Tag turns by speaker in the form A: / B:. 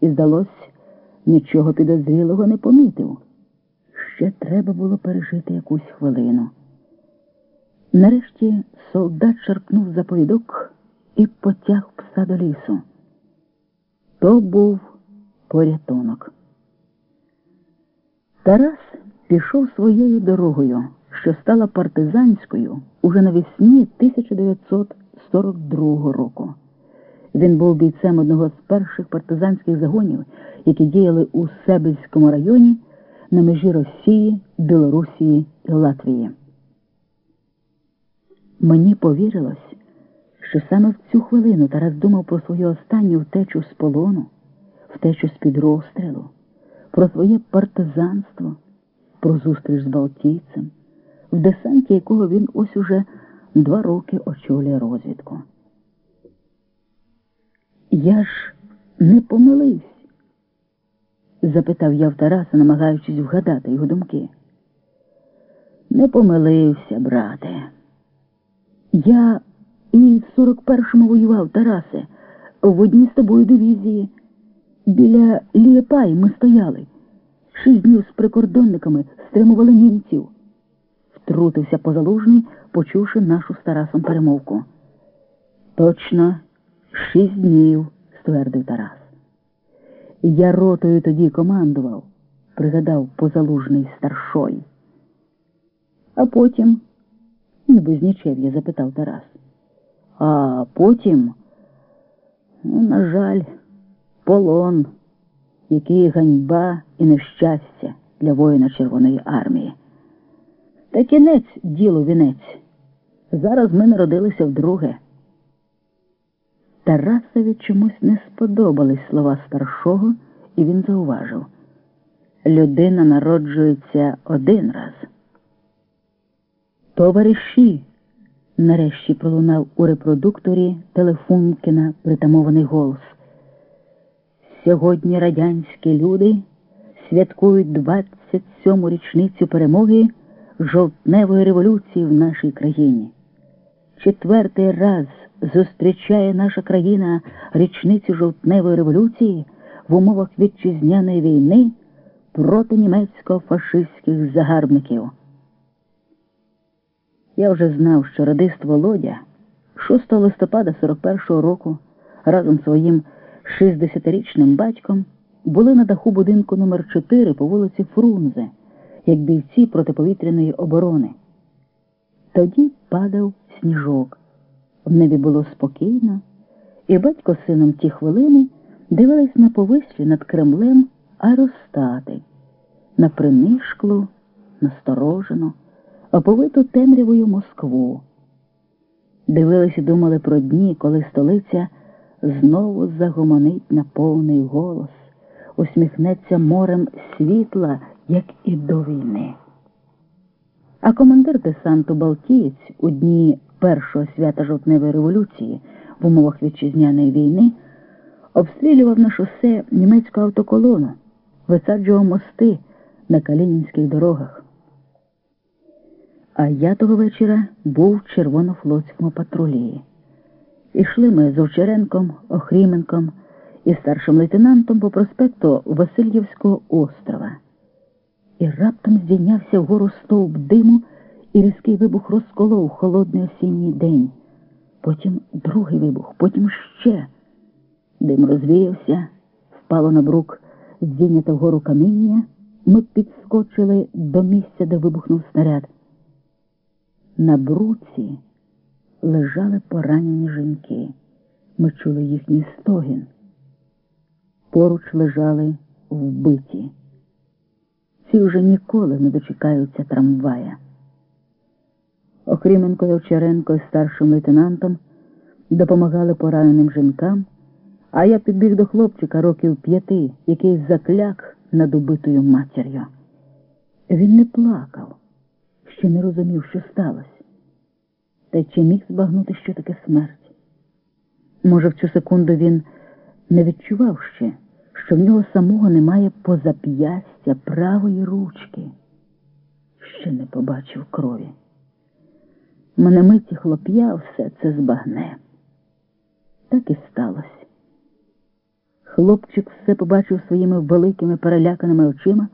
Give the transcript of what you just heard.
A: і, здалось, нічого підозрілого не помітив. Ще треба було пережити якусь хвилину. Нарешті солдат шарпнув за повідок і потяг пса до лісу. То був порятунок. Тарас пішов своєю дорогою, що стала партизанською уже навесні 1942 року. Він був бійцем одного з перших партизанських загонів, які діяли у Себельському районі на межі Росії, Білорусії і Латвії. Мені повірилось, що саме в цю хвилину Тарас думав про свою останню втечу з полону, втечу з під розстрілу, про своє партизанство, про зустріч з Балтійцем, в десанті якого він ось уже два роки очолює розвідку. Я ж не помилився? запитав я в Тараса, намагаючись вгадати його думки. Не помилився, брате. Я і в 41-му воював, Тарасе, в одній з тобою дивізії. Біля Лієпай ми стояли. Шість днів з прикордонниками стримували німців. Втрутився позалужний, почувши нашу з Тарасом перемовку. Точно, шість днів, ствердив Тарас. Я ротою тоді командував, пригадав позалужний старшой. А потім, ніби знічев я запитав Тарас. А потім, ну, на жаль, полон, який ганьба і нещастя для воїна Червоної армії. Та кінець ділу вінець. Зараз ми народилися вдруге. Тарасові чомусь не сподобались слова старшого, і він зауважив людина народжується один раз. Товариші, нарешті пролунав у репродукторі Телефункіна притамований голос. Сьогодні радянські люди святкують 27-му річницю перемоги жовтневої революції в нашій країні. Четвертий раз зустрічає наша країна річницю жовтневої революції в умовах вітчизняної війни проти німецько-фашистських загарбників. Я вже знав, що радист Володя 6 листопада 41-го року разом з своїм 60-річним батьком були на даху будинку номер 4 по вулиці Фрунзе, як бійці протиповітряної оборони. Тоді падав сніжок. В небі було спокійно, і батько з сином ті хвилини дивились на повислі над Кремлем аеростати, на принишклу, насторожену, оповиту темрявою Москву. Дивились і думали про дні, коли столиця знову загомонить на повний голос, усміхнеться морем світла, як і до війни. А командир десанту Балтієць у дні першого свята жовтневої революції в умовах вітчизняної війни обстрілював на шосе німецьку автоколону, висаджував мости на калінінських дорогах. А я того вечора був в червонофлотському патрулі. Ішли ми з Овчаренком, Охріменком і старшим лейтенантом по проспекту Васильєвського острова. І раптом здійнявся вгору стовп диму, і різкий вибух розколов холодний осінній день. Потім другий вибух, потім ще. Дим розвіявся, впало на брук, здійняте вгору каміння. Ми підскочили до місця, де вибухнув снаряд. На бруці лежали поранені жінки. Ми чули їхній стогін. Поруч лежали вбиті. Ці вже ніколи не дочекаються трамвая. Окріменко і Овчаренко з старшим лейтенантом допомагали пораненим жінкам, а я підбіг до хлопчика років п'яти, який закляк над убитою матір'ю. Він не плакав, ще не розумів, що сталося. Та чи міг збагнути, що таке смерть? Може, в цю секунду він не відчував ще, що в нього самого немає позап'ястя правої ручки, ще не побачив крові. Мене миті хлоп'я все це збагне. Так і сталося. Хлопчик все побачив своїми великими переляканими очима